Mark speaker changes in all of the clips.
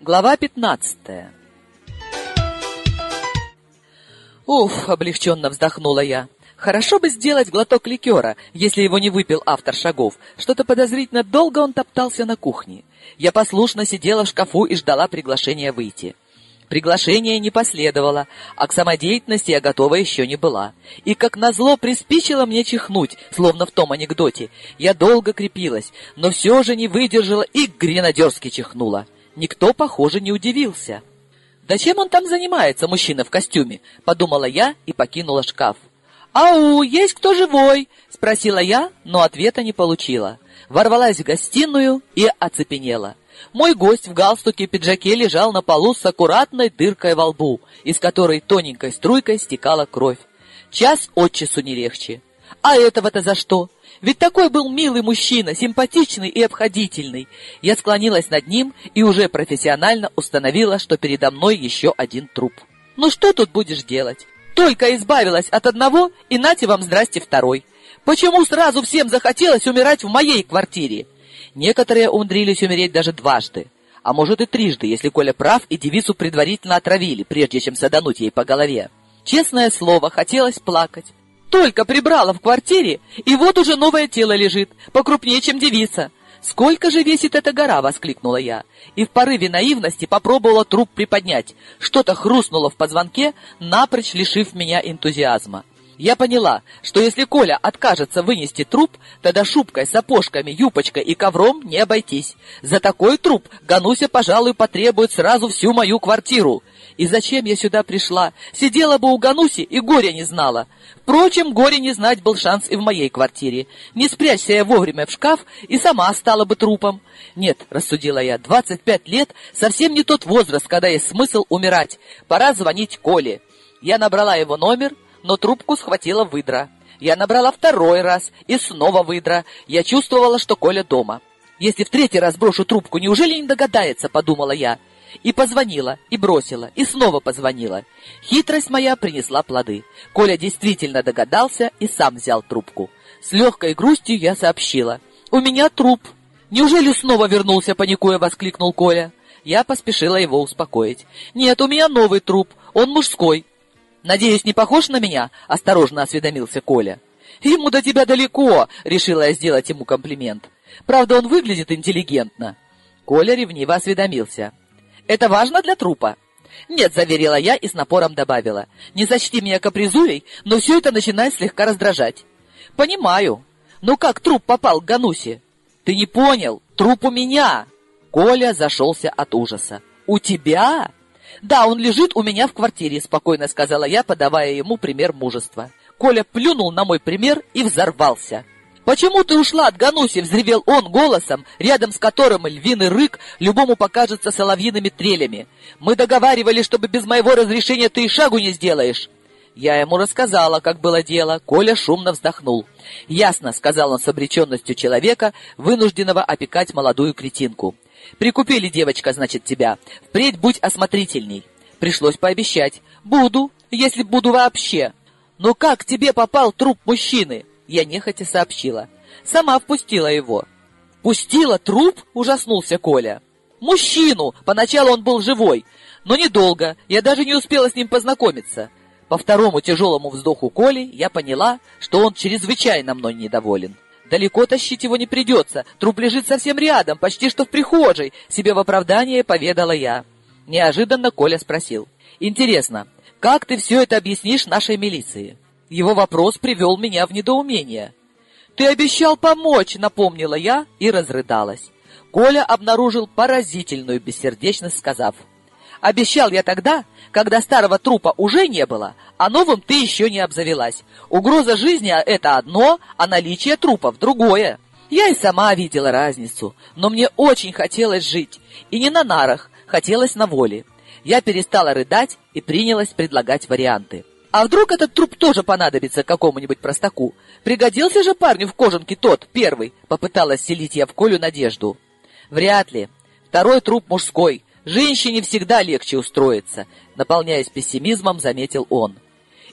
Speaker 1: Глава 15 Уф, облегченно вздохнула я. Хорошо бы сделать глоток ликера, если его не выпил автор шагов. Что-то подозрительно долго он топтался на кухне. Я послушно сидела в шкафу и ждала приглашения выйти. Приглашение не последовало, а к самодеятельности я готова еще не была. И, как назло, приспичило мне чихнуть, словно в том анекдоте. Я долго крепилась, но все же не выдержала и гренадерски чихнула. Никто, похоже, не удивился. «Да чем он там занимается, мужчина в костюме?» — подумала я и покинула шкаф. «Ау, есть кто живой?» — спросила я, но ответа не получила. Ворвалась в гостиную и оцепенела. Мой гость в галстуке и пиджаке лежал на полу с аккуратной дыркой во лбу, из которой тоненькой струйкой стекала кровь. Час от часу не легче. А этого-то за что? Ведь такой был милый мужчина, симпатичный и обходительный. Я склонилась над ним и уже профессионально установила, что передо мной еще один труп. Ну что тут будешь делать? Только избавилась от одного, и нате вам здрасте второй. Почему сразу всем захотелось умирать в моей квартире? Некоторые умудрились умереть даже дважды, а может и трижды, если Коля прав и девицу предварительно отравили, прежде чем садануть ей по голове. Честное слово, хотелось плакать. Только прибрала в квартире, и вот уже новое тело лежит, покрупнее, чем девица. «Сколько же весит эта гора?» — воскликнула я. И в порыве наивности попробовала труп приподнять. Что-то хрустнуло в позвонке, напрочь лишив меня энтузиазма. Я поняла, что если Коля откажется вынести труп, тогда шубкой, сапожками, юбочкой и ковром не обойтись. За такой труп Гануся, пожалуй, потребует сразу всю мою квартиру. И зачем я сюда пришла? Сидела бы у Гануси и горя не знала. Впрочем, горе не знать был шанс и в моей квартире. Не спрячься я вовремя в шкаф, и сама стала бы трупом. Нет, рассудила я, 25 лет — совсем не тот возраст, когда есть смысл умирать. Пора звонить Коле. Я набрала его номер — но трубку схватила выдра. Я набрала второй раз, и снова выдра. Я чувствовала, что Коля дома. Если в третий раз брошу трубку, неужели не догадается, подумала я. И позвонила, и бросила, и снова позвонила. Хитрость моя принесла плоды. Коля действительно догадался и сам взял трубку. С легкой грустью я сообщила. «У меня труп». «Неужели снова вернулся?» — паникуя воскликнул Коля. Я поспешила его успокоить. «Нет, у меня новый труп. Он мужской. «Надеюсь, не похож на меня?» — осторожно осведомился Коля. «Ему до тебя далеко!» — решила я сделать ему комплимент. «Правда, он выглядит интеллигентно». Коля ревниво осведомился. «Это важно для трупа?» «Нет», — заверила я и с напором добавила. «Не сочти меня капризулей, но все это начинает слегка раздражать». «Понимаю. Но как труп попал к Ганусе?» «Ты не понял. Труп у меня!» Коля зашелся от ужаса. «У тебя?» «Да, он лежит у меня в квартире», — спокойно сказала я, подавая ему пример мужества. Коля плюнул на мой пример и взорвался. «Почему ты ушла от Гануси?» — взревел он голосом, рядом с которым львиный рык любому покажется соловьиными трелями. «Мы договаривались, чтобы без моего разрешения ты и шагу не сделаешь». Я ему рассказала, как было дело. Коля шумно вздохнул. «Ясно», — сказал он с обреченностью человека, вынужденного опекать молодую кретинку. Прикупили, девочка, значит, тебя. Впредь будь осмотрительней. Пришлось пообещать. Буду, если буду вообще. Но как тебе попал труп мужчины? Я нехотя сообщила. Сама впустила его. Пустила труп? Ужаснулся Коля. Мужчину! Поначалу он был живой. Но недолго. Я даже не успела с ним познакомиться. По второму тяжелому вздоху Коли я поняла, что он чрезвычайно мной недоволен. Далеко тащить его не придется. Труп лежит совсем рядом, почти что в прихожей. Себе в оправдание поведала я. Неожиданно Коля спросил. Интересно, как ты все это объяснишь нашей милиции? Его вопрос привел меня в недоумение. Ты обещал помочь, напомнила я и разрыдалась. Коля обнаружил поразительную бессердечность, сказав. Обещал я тогда, когда старого трупа уже не было, а новым ты еще не обзавелась. Угроза жизни — это одно, а наличие трупов — другое. Я и сама видела разницу, но мне очень хотелось жить. И не на нарах, хотелось на воле. Я перестала рыдать и принялась предлагать варианты. А вдруг этот труп тоже понадобится какому-нибудь простаку? Пригодился же парню в кожанке тот, первый, попыталась селить я в Колю надежду. Вряд ли. Второй труп мужской, Женщине всегда легче устроиться, наполняясь пессимизмом, заметил он.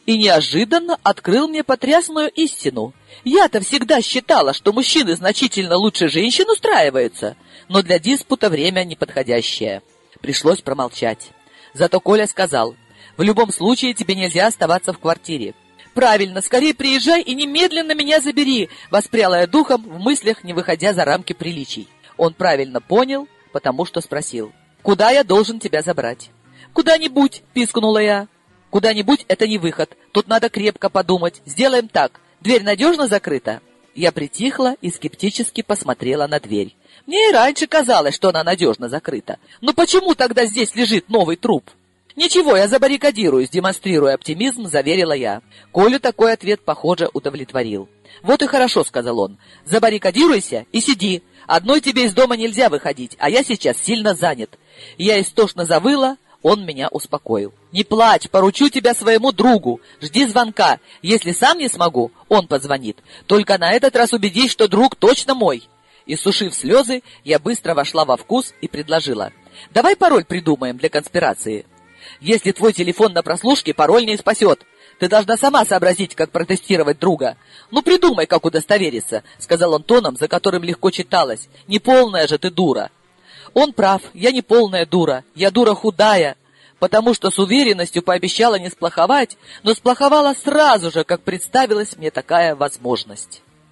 Speaker 1: и неожиданно открыл мне потрясную истину. Я-то всегда считала, что мужчины значительно лучше женщин устраиваются, но для диспута время неподходящее. Пришлось промолчать. Зато Коля сказал, «В любом случае тебе нельзя оставаться в квартире». «Правильно, скорее приезжай и немедленно меня забери!» Воспряла я духом, в мыслях не выходя за рамки приличий. Он правильно понял, потому что спросил, «Куда я должен тебя забрать?» «Куда-нибудь!» — пискнула я. «Куда-нибудь — это не выход. Тут надо крепко подумать. Сделаем так. Дверь надежно закрыта?» Я притихла и скептически посмотрела на дверь. Мне и раньше казалось, что она надежно закрыта. Но почему тогда здесь лежит новый труп? «Ничего, я забаррикадируюсь», — демонстрируя оптимизм, заверила я. Колю такой ответ, похоже, удовлетворил. «Вот и хорошо», — сказал он. «Забаррикадируйся и сиди. Одной тебе из дома нельзя выходить, а я сейчас сильно занят». Я истошно завыла, он меня успокоил. «Не плачь, поручу тебя своему другу. Жди звонка. Если сам не смогу, он позвонит. Только на этот раз убедись, что друг точно мой». И, сушив слезы, я быстро вошла во вкус и предложила. «Давай пароль придумаем для конспирации. Если твой телефон на прослушке, пароль не спасет. Ты должна сама сообразить, как протестировать друга. Ну, придумай, как удостовериться», — сказал он тоном, за которым легко читалось. «Не полная же ты дура». Он прав, я не полная дура, я дура худая, потому что с уверенностью пообещала не сплоховать, но сплоховала сразу же, как представилась мне такая возможность.